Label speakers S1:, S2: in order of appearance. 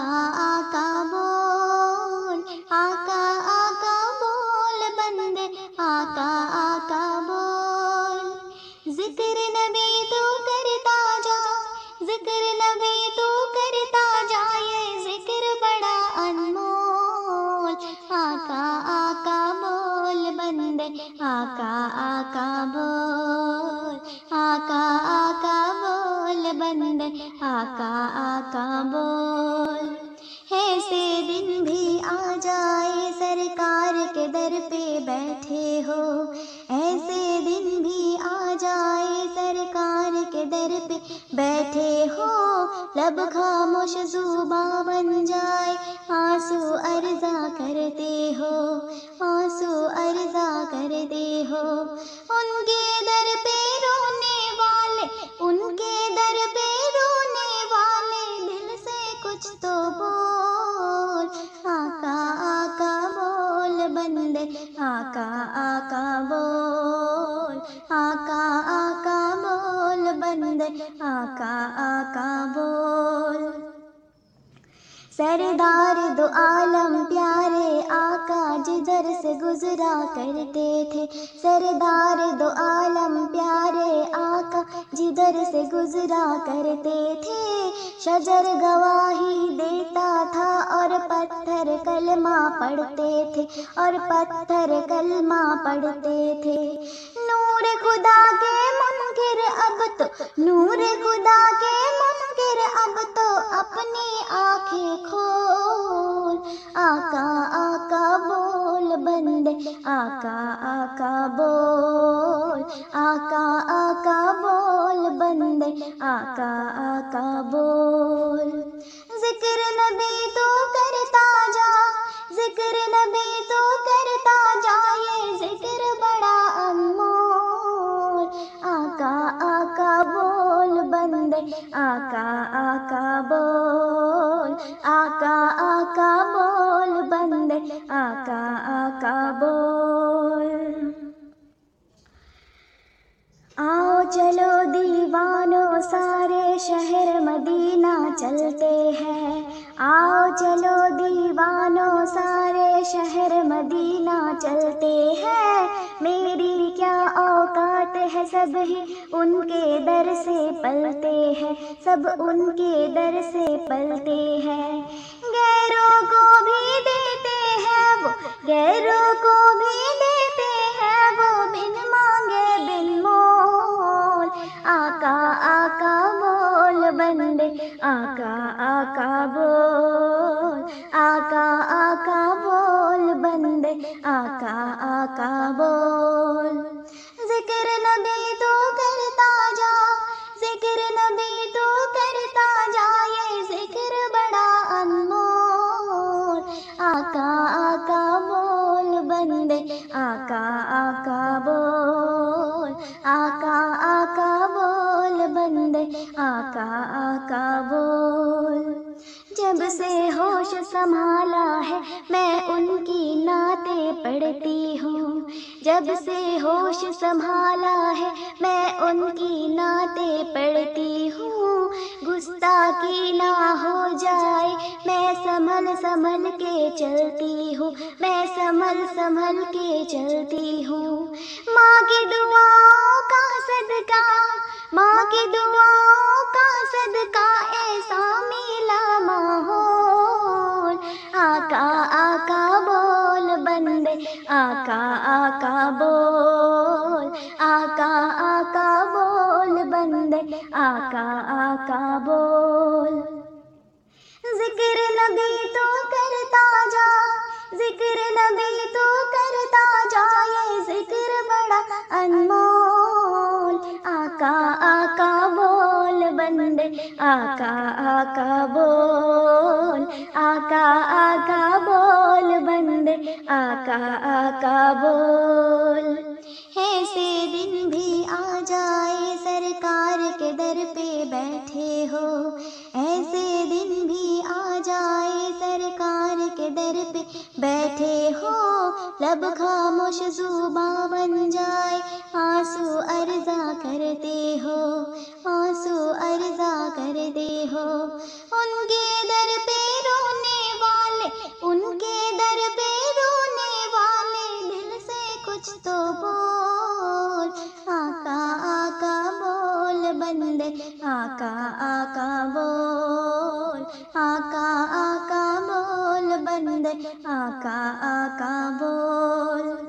S1: आका आका बोल, आका आका बोल बंदे, आका आका बोल। ज़िक्र नबी तू करता जा, ज़िक्र नबी तू करता जा, ये ज़िक्र बड़ा अनमोल। आका आका बोल बंदे, आका आका बोल बंदे आका आका बोल। ऐसे दिन भी आ जाए सरकार के दर पे बैठे हो। ऐसे दिन भी आ जाए सरकार के दर पे बैठे हो। लब खामोश जुबा बन जाए, आँसू अर्जा करते हो, आँसू अर्जा करते हो। आका आका बोल, बंदे। आका आका बोल। सरदार दो आलम प्यारे, आका जिधर से गुजरा करते थे। सरदार दो आलम प्यारे, आका जिधर से गुजरा करते थे। शजर गवाही देता था और पत्थर कलमा पढ़ते थे, और पत्थर कलमा पढ़ते थे। नूर खुदा के मुनकिर अब तो नूर खुदा के मुनकिर अब तो अपनी आँखें खोल। आका आका बोल बंदे, आका आका बोल। आका आका बोल बंदे, आका आका बोल। आका आका बोल, आका आका बोल, बंदे, आका आका बोल। आओ चलो दीवानों, सारे शहर मदीना चलते हैं। आओ चलो दीवानों, सारे शहर मदीना चलते हैं। मेरी क्या औकात है? सब ही उनके दर से पलते हैं। सब उनके दर से पलते हैं। गैरों को भी देते हैं वो, गैरों को भी देते हैं वो। बिन मांगे बिन मोल, आका आका बोल बंदे, आका आका बोल, आका आका आका बोल। ज़िक्र नबी तो करता जा, ज़िक्र नबी तो करता जा, ये ज़िक्र बड़ा अनमोल। आका आका बोल, बंदे आका आका बोल। आका आका बोल, बंदे आका आका बोल। जब से होश संभाला है, मैं उनकी नाते पढ़ती हूँ। जब से होश संभाला है, मैं उनकी नाते पढ़ती हूँ। गुस्ताखी ना हो जाए, मैं संभल संभल के चलती हूँ। मैं संभल संभल के चलती हूँ। माँ की दुआओं का सदका, माँ की दुआओं आका आका बोल, आका आका बोल बंदे, आका आका बोल। ज़िक्र नबी तो करता जा, ज़िक्र नबी तो करता जा, ये ज़िक्र बड़ा अनमोल। आका आका बोल बंदे, आका आका बोल। आका बोल बंदे, आका आका बोल। ऐसे दिन भी आ जाए सरकार के दर पे बैठे हो। ऐसे दिन भी आ जाए सरकार के दर पे बैठे हो। लब खामोश जुबा बन जाए, आँसू अर्जा करते हो, आँसू अर्जा करते हो। आका बोल आका आका बोल बंदे आका आका बोल।